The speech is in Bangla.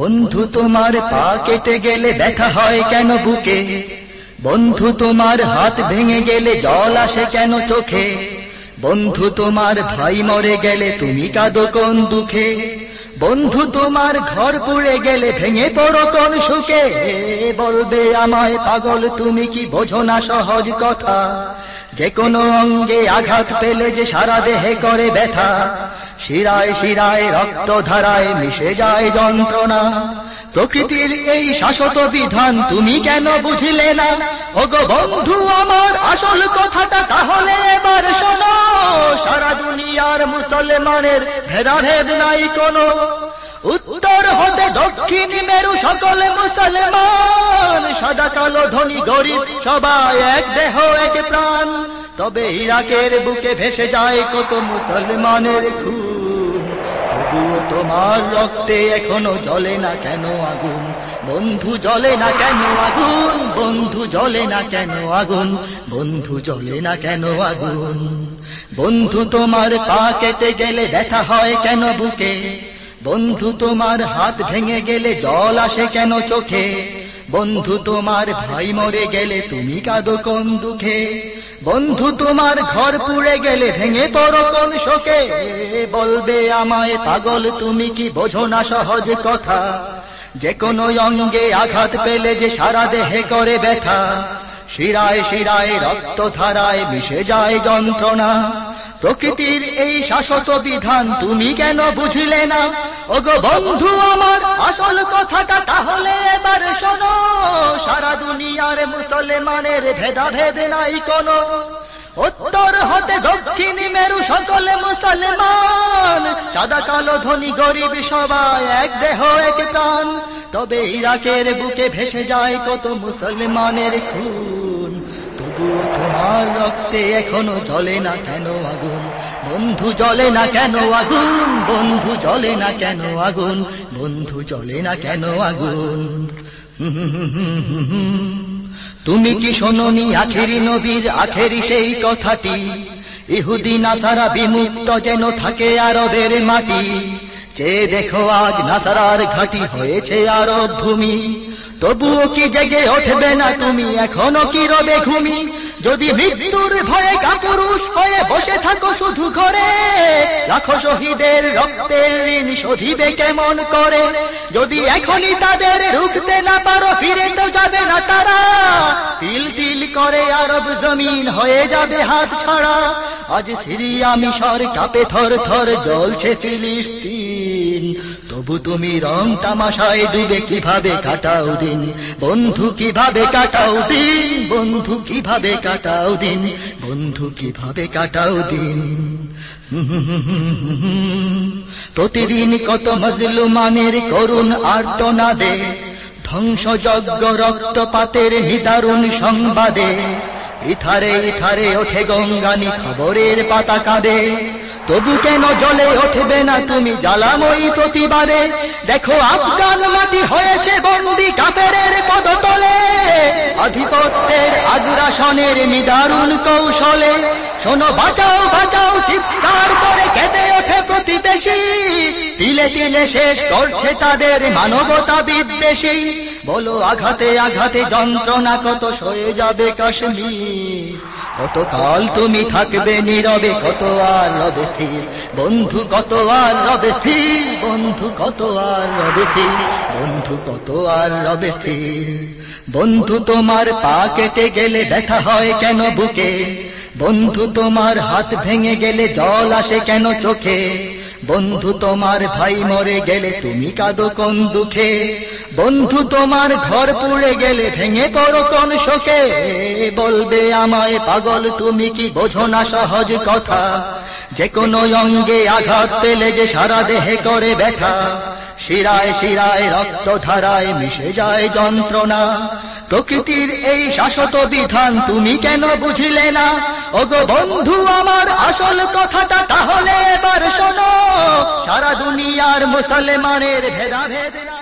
বন্ধু, তোমার পা কেটে গেলে ব্যথা হয় কেন বুকে? বন্ধু, তোমার হাত ভেঙে গেলে জল আসে কেন চোখে? বন্ধু, তোমার ভাই মরে গেলে তুমি কাঁদো কোন দুঃখে? বন্ধু, তোমার ঘর পুড়ে গেলে ভেঙে পড়ো কোন সুখে? বলবে আমায় পাগল, তুমি কি বোঝো না সহজ কথা? যে কোনো অঙ্গে আঘাত পেলে যে সারা দেহে করে ব্যথা। শিরায় শিরায় রক্ত ধারায় মিশে যায় যন্ত্রণা। প্রকৃতির এই শাশ্বত বিধান তুমি কেন বুঝলে না? ওগো বন্ধু, আমার আসল কথাটা তাহলে এবার শোনো। সারা দুনিয়ার মুসলমানের ভেদাভেদ নাই কোনো। উত্তর হতে দক্ষিণ মেরু সকলে মুসলমান। সাদা, কালো, ধনী, গরিব, সবাই এক দেহ, এক প্রাণ। তবে ইরাকের বুকে ভেসে যায় কত মুসলমানের খুন। তবুও তোমার রক্তে এখনও জ্বলে না কেন আগুন? বন্ধু জ্বলে না কেন আগুন? বন্ধু জ্বলে না কেন আগুন? বন্ধু জ্বলে না কেন আগুন? বন্ধু তোমার পা কেটে গেলে ব্যথা হয় কেন বুকে? বন্ধু তোমার হাত ভেঙে গেলে জল আসে কেন চোখে? বন্ধু তোমার ভাই মরে গেলে তুমি কাঁদো কোন দুঃখে? বন্ধু, তোমার ঘর পুড়ে গেলে ভেঙে পড়ো কোন শোকে। বলবে আমায়, পাগল, তুমি কি বোঝো না সহজ কথা? যে কোনো অঙ্গে আঘাত পেলে যে সারা দেহে করে ব্যথা। শিরায় শিরায়, রক্ত ধারায় মিশে যায় যন্ত্রণা। প্রকৃতির এই শাশ্বত বিধান তুমি কেন বুঝলে না? ওগো বন্ধু আমার আসল কথাটা তাহলে এবার শোনো। সারা দুনিয়ার মুসলমানের ভেদাভেদ নাই কোনো। উত্তর হতে দক্ষিণ মেরু সকলে মুসলমান। সাদা কালো ধনী গরিব সবাই এক দেহ, এক প্রাণ। তবে ইরাকের বুকে ভেসে যায় কত মুসলমানের খুন। তবুও তোমার রক্তে এখনও জ্বলে না কেন আগুন? বন্ধু জ্বলে না কেন আগুন? বন্ধু জ্বলে না কেন আগুন? বন্ধু জ্বলে না কেন আগুন? তুমি কি শোনি আখেরি নবীর আখেরি সেই কথাটি? ইহুদি নাসারা বিমুক্ত যেন থাকে আরবের মাটি। যে দেখো আজ নাসারার ঘাটি হয়েছে আরব ভূমি। তবুও কি জেগে উঠবে না তুমি? এখনও কি রবে ঘুমি? যদি মৃত্যুর ভয়ে কাপুরুষ হয়ে বসে থাকো শুধু ঘরে লাখো শহীদের রক্তের ঋণ শোধিবে কেমন করে? যদি এখনই তাদের রুখতে না পারো, ফিরে তো যাবে না তারা। তিল তিল করে আরব জমিন হয়ে যাবে হাত ছাড়া। আজ সিরিয়া মিশর কাপে থর থর জ্বলছে ফিলিস্তিন। তবু তুমি রং তামাশায় ডুবে কীভাবে কাটাও দিন? বন্ধু কীভাবে কাটাও দিন? বন্ধু কীভাবে কাটাও দিন? বন্ধু কীভাবে কাটাও দিন? প্রতিদিন কত মজলুমানের করুণ আর্তনাদে, ধ্বংসযজ্ঞ রক্তপাতের নিদারুণ সংবাদে, ইথারে ইথারে ওঠে গঙ্গানি খবরের পাতা কাঁদে। তবু কেন জলে উঠবে না তুমি জ্বালাময়ী প্রতিবারে দেখো, আফগান মাটি হয়েছে বন্দি কাপের পদতলে। আধিপত্যের আগ্রাসনের নিদারুণ কৌশলে। শোনো, বাঁচাও বাঁচাও, চিৎকার করে কেঁদে ওঠে প্রতিবেশী। তিলে তিলে শেষ করছে তাদের মানবতা বিদ্বেষী। বলো, আঘাতে আঘাতে যন্ত্রণা কত সয়ে যাবে কাশ্মীর? কত কাল তুমি থাকবে নীরবে কত আর রবে স্থির? বন্ধু কত আর রবে স্থির? বন্ধু কত আর রবে স্থির? বন্ধু কত আর রবে স্থির? বন্ধু, তোমার পা কেটে গেলে ব্যথা হয় কেন বুকে? বন্ধু, তোমার হাত ভেঙে গেলে জল আসে কেন চোখে? বন্ধু তোমার ভাই মরে গেলে তুমি কাঁদো কোন দুঃখে? বন্ধু তোমার ঘর পুড়ে গেলে ভেঙে পড়ো কোন শোকে? বলবে আমায় পাগল, তুমি কি বোঝো না সহজ কথা? যে কোনো অঙ্গে আঘাত পেলে যে সারা দেহে করে ব্যথা। শিরায় শিরায় রক্ত ধারায় মিশে যায় যন্ত্রণা। প্রকৃতির এই শাশ্বত বিধান তুমি কেন বুঝিলে না? ওগো বন্ধু, আমার আসল কথাটা তাহলে এবার শোনো। সারা দুনিয়ার মুসলমানের ভেদাভেদ নাই